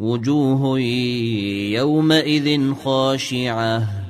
وجوه يومئذ خاشعة.